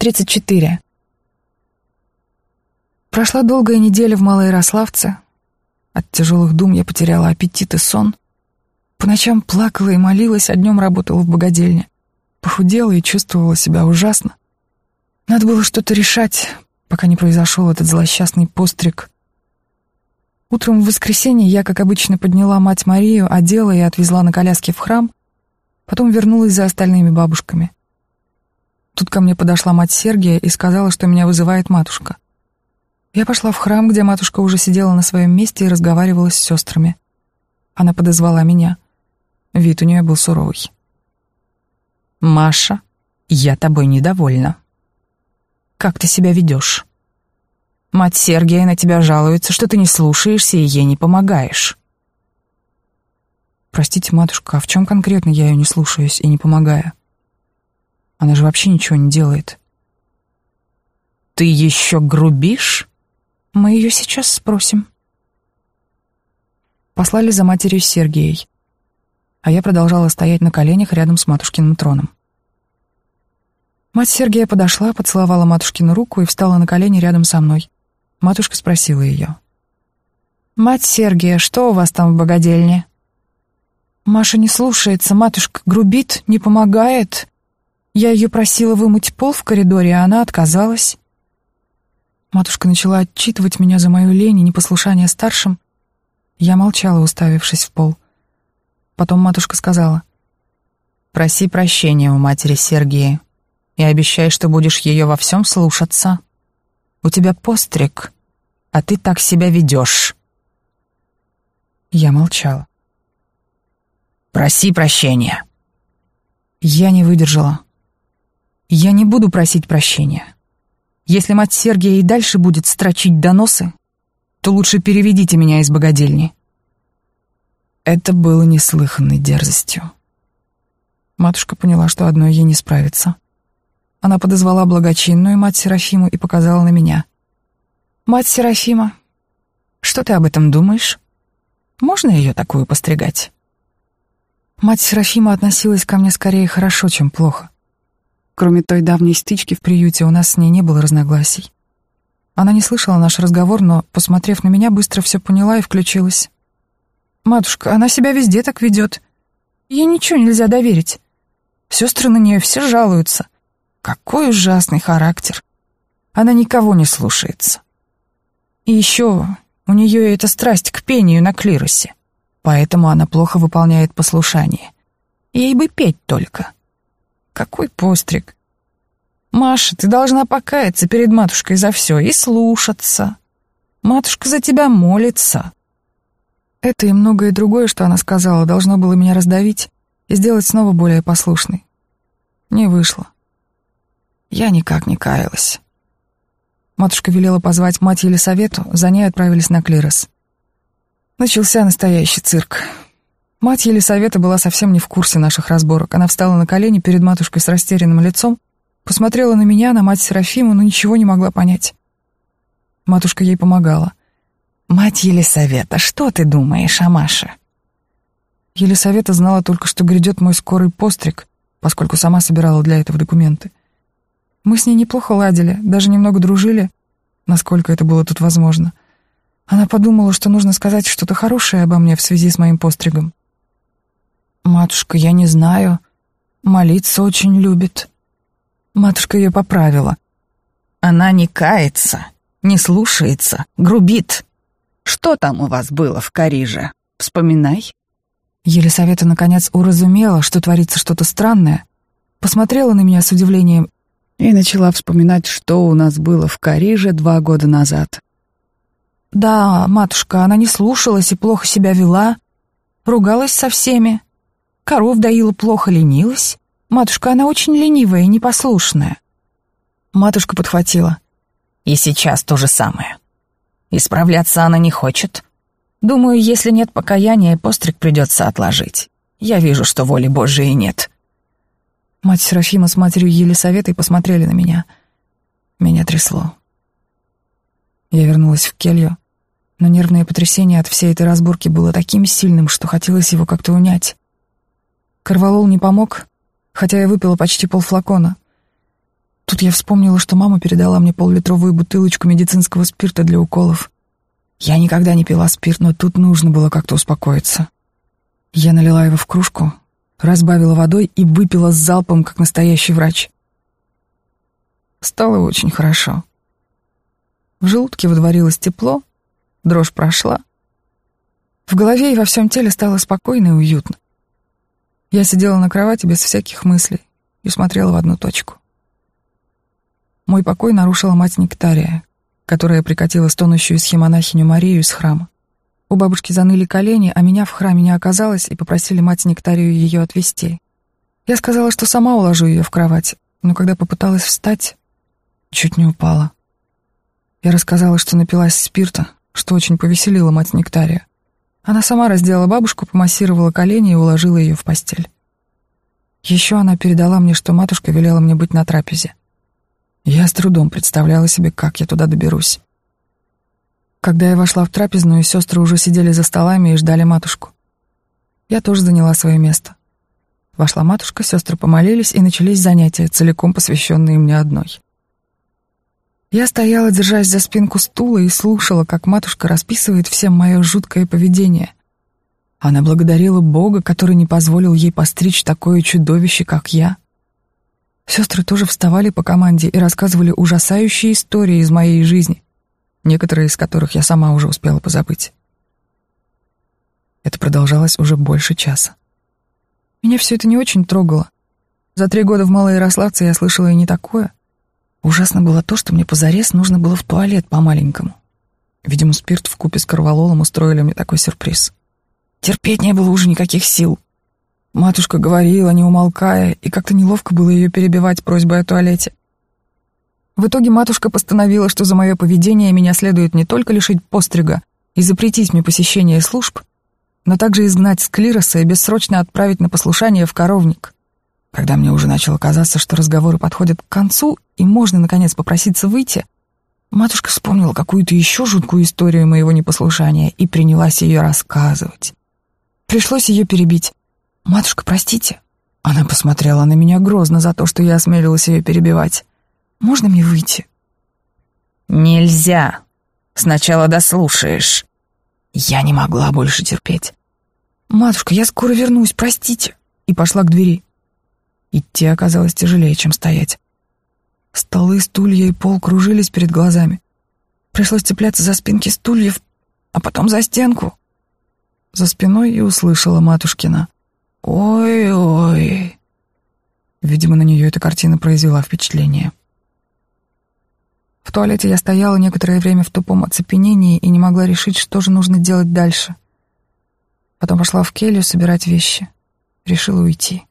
34. Прошла долгая неделя в Малоярославце. От тяжелых дум я потеряла аппетит и сон. По ночам плакала и молилась, а днем работала в богадельне. Похудела и чувствовала себя ужасно. Надо было что-то решать, пока не произошел этот злосчастный постриг. Утром в воскресенье я, как обычно, подняла мать Марию, одела и отвезла на коляске в храм, потом вернулась за остальными бабушками. Тут ко мне подошла мать Сергия и сказала, что меня вызывает матушка. Я пошла в храм, где матушка уже сидела на своем месте и разговаривала с сестрами. Она подозвала меня. Вид у нее был суровый. «Маша, я тобой недовольна. Как ты себя ведешь? Мать Сергия на тебя жалуется, что ты не слушаешься и ей не помогаешь». «Простите, матушка, а в чем конкретно я ее не слушаюсь и не помогаю?» Она же вообще ничего не делает. Ты еще грубишь? Мы ее сейчас спросим. Послали за матерью Сергеей, а я продолжала стоять на коленях рядом с матушкиным троном. Мать Сергея подошла, поцеловала матушкину руку и встала на колени рядом со мной. Матушка спросила ее. «Мать Сергия, что у вас там в богадельне?» «Маша не слушается, матушка грубит, не помогает. Я ее просила вымыть пол в коридоре, а она отказалась. Матушка начала отчитывать меня за мою лень и непослушание старшим. Я молчала, уставившись в пол. Потом матушка сказала. «Проси прощения у матери Сергии и обещай, что будешь ее во всем слушаться. У тебя постриг, а ты так себя ведешь». Я молчала. «Проси прощения». Я не выдержала. Я не буду просить прощения. Если мать Сергия и дальше будет строчить доносы, то лучше переведите меня из богадельни. Это было неслыханной дерзостью. Матушка поняла, что одной ей не справится. Она подозвала благочинную мать Серафиму и показала на меня. «Мать Серафима, что ты об этом думаешь? Можно ее такую постригать?» Мать Серафима относилась ко мне скорее хорошо, чем плохо. Кроме той давней стычки в приюте, у нас с ней не было разногласий. Она не слышала наш разговор, но, посмотрев на меня, быстро все поняла и включилась. «Матушка, она себя везде так ведет. Ей ничего нельзя доверить. Сестры на нее все жалуются. Какой ужасный характер. Она никого не слушается. И еще у нее эта страсть к пению на клиросе, поэтому она плохо выполняет послушание. Ей бы петь только». Какой постриг. Маша, ты должна покаяться перед матушкой за все и слушаться. Матушка за тебя молится. Это и многое другое, что она сказала, должно было меня раздавить и сделать снова более послушной. Не вышло. Я никак не каялась. Матушка велела позвать мать Елисавету, за ней отправились на клирос. Начался настоящий цирк. Мать Елисавета была совсем не в курсе наших разборок. Она встала на колени перед матушкой с растерянным лицом, посмотрела на меня, на мать Серафиму, но ничего не могла понять. Матушка ей помогала. «Мать Елисавета, что ты думаешь о Маше?» Елисавета знала только, что грядет мой скорый постриг, поскольку сама собирала для этого документы. Мы с ней неплохо ладили, даже немного дружили, насколько это было тут возможно. Она подумала, что нужно сказать что-то хорошее обо мне в связи с моим постригом. «Матушка, я не знаю. Молиться очень любит». Матушка ее поправила. «Она не кается, не слушается, грубит. Что там у вас было в Кариже? Вспоминай». Елисавета, наконец, уразумела, что творится что-то странное, посмотрела на меня с удивлением и начала вспоминать, что у нас было в Кариже два года назад. «Да, матушка, она не слушалась и плохо себя вела, ругалась со всеми, коров доила плохо, ленилась. Матушка, она очень ленивая и непослушная. Матушка подхватила. И сейчас то же самое. Исправляться она не хочет. Думаю, если нет покаяния, постриг придется отложить. Я вижу, что воли Божией нет. Мать Серафима с матерью Елисаветой посмотрели на меня. Меня трясло. Я вернулась в келью, но нервное потрясение от всей этой разборки было таким сильным, что хотелось его как-то унять. Корвалол не помог, хотя я выпила почти полфлакона. Тут я вспомнила, что мама передала мне поллитровую бутылочку медицинского спирта для уколов. Я никогда не пила спирт, но тут нужно было как-то успокоиться. Я налила его в кружку, разбавила водой и выпила с залпом, как настоящий врач. Стало очень хорошо. В желудке водворилось тепло, дрожь прошла. В голове и во всем теле стало спокойно и уютно. Я сидела на кровати без всяких мыслей и смотрела в одну точку. Мой покой нарушила мать Нектария, которая прикатила стонущую схемонахиню Марию из храма. У бабушки заныли колени, а меня в храме не оказалось, и попросили мать Нектарию ее отвезти. Я сказала, что сама уложу ее в кровать, но когда попыталась встать, чуть не упала. Я рассказала, что напилась спирта, что очень повеселила мать Нектария. Она сама раздела бабушку, помассировала колени и уложила ее в постель. Еще она передала мне, что матушка велела мне быть на трапезе. Я с трудом представляла себе, как я туда доберусь. Когда я вошла в трапезную, сестры уже сидели за столами и ждали матушку. Я тоже заняла свое место. Вошла матушка, сестры помолились, и начались занятия, целиком посвященные мне одной. Я стояла, держась за спинку стула, и слушала, как матушка расписывает всем мое жуткое поведение. Она благодарила Бога, который не позволил ей постричь такое чудовище, как я. Сестры тоже вставали по команде и рассказывали ужасающие истории из моей жизни — некоторые из которых я сама уже успела позабыть. Это продолжалось уже больше часа. Меня все это не очень трогало. За три года в Малоярославце я слышала и не такое. Ужасно было то, что мне позарез нужно было в туалет по-маленькому. Видимо, спирт в купе с корвалолом устроили мне такой сюрприз. Терпеть не было уже никаких сил. Матушка говорила, не умолкая, и как-то неловко было ее перебивать просьбой о туалете. В итоге матушка постановила, что за мое поведение меня следует не только лишить пострига и запретить мне посещение служб, но также изгнать с клироса и бессрочно отправить на послушание в коровник. Когда мне уже начало казаться, что разговоры подходят к концу и можно, наконец, попроситься выйти, матушка вспомнила какую-то еще жуткую историю моего непослушания и принялась ее рассказывать. Пришлось ее перебить. «Матушка, простите». Она посмотрела на меня грозно за то, что я осмелилась ее перебивать. Можно мне выйти?» «Нельзя. Сначала дослушаешь». Я не могла больше терпеть. «Матушка, я скоро вернусь, простите». И пошла к двери. Идти оказалось тяжелее, чем стоять. Столы, стулья и пол кружились перед глазами. Пришлось цепляться за спинки стульев, а потом за стенку. За спиной и услышала матушкина. «Ой-ой». Видимо, на нее эта картина произвела впечатление. В туалете я стояла некоторое время в тупом оцепенении и не могла решить, что же нужно делать дальше. Потом пошла в келью собирать вещи. Решила уйти.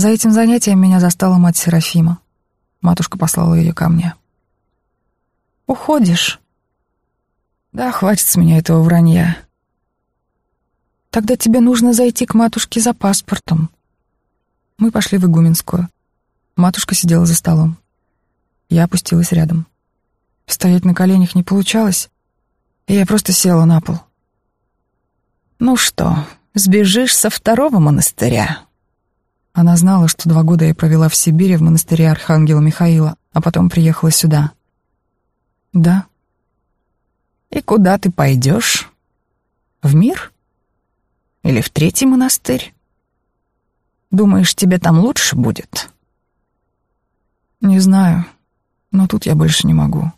За этим занятием меня застала мать Серафима. Матушка послала ее ко мне. «Уходишь?» «Да, хватит с меня этого вранья». «Тогда тебе нужно зайти к матушке за паспортом». Мы пошли в Игуменскую. Матушка сидела за столом. Я опустилась рядом. Стоять на коленях не получалось, и я просто села на пол. «Ну что, сбежишь со второго монастыря?» Она знала, что два года я провела в Сибири в монастыре Архангела Михаила, а потом приехала сюда. «Да». «И куда ты пойдешь? В мир? Или в третий монастырь? Думаешь, тебе там лучше будет?» «Не знаю но тут я больше не могу.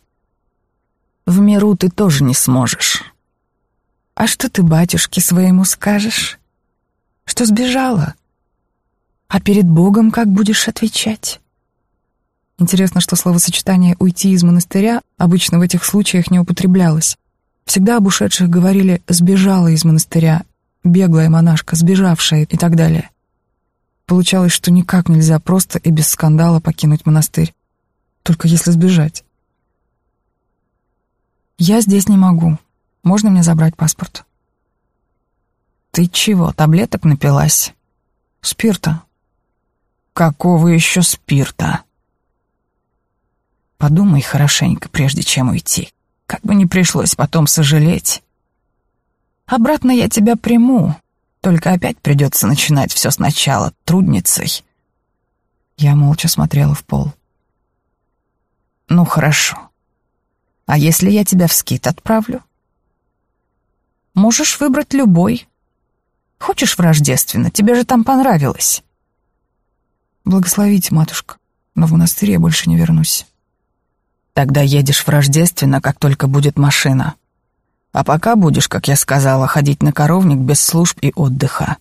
В миру ты тоже не сможешь. А что ты батюшке своему скажешь? Что сбежала? А перед Богом как будешь отвечать? Интересно, что словосочетание «уйти из монастыря» обычно в этих случаях не употреблялось. Всегда об ушедших говорили «сбежала из монастыря», «беглая монашка», «сбежавшая» и так далее. Получалось, что никак нельзя просто и без скандала покинуть монастырь. Только если сбежать. Я здесь не могу. Можно мне забрать паспорт? Ты чего, таблеток напилась? Спирта. Какого еще спирта? Подумай хорошенько, прежде чем уйти. Как бы не пришлось потом сожалеть. Обратно я тебя приму, только опять придется начинать все сначала, трудницей. Я молча смотрела в пол. Ну, хорошо. А если я тебя в скит отправлю? Можешь выбрать любой. Хочешь в Рождественно? Тебе же там понравилось. Благословите, матушка, но в монастырь я больше не вернусь. Тогда едешь в Рождественно, как только будет машина. А пока будешь, как я сказала, ходить на коровник без служб и отдыха.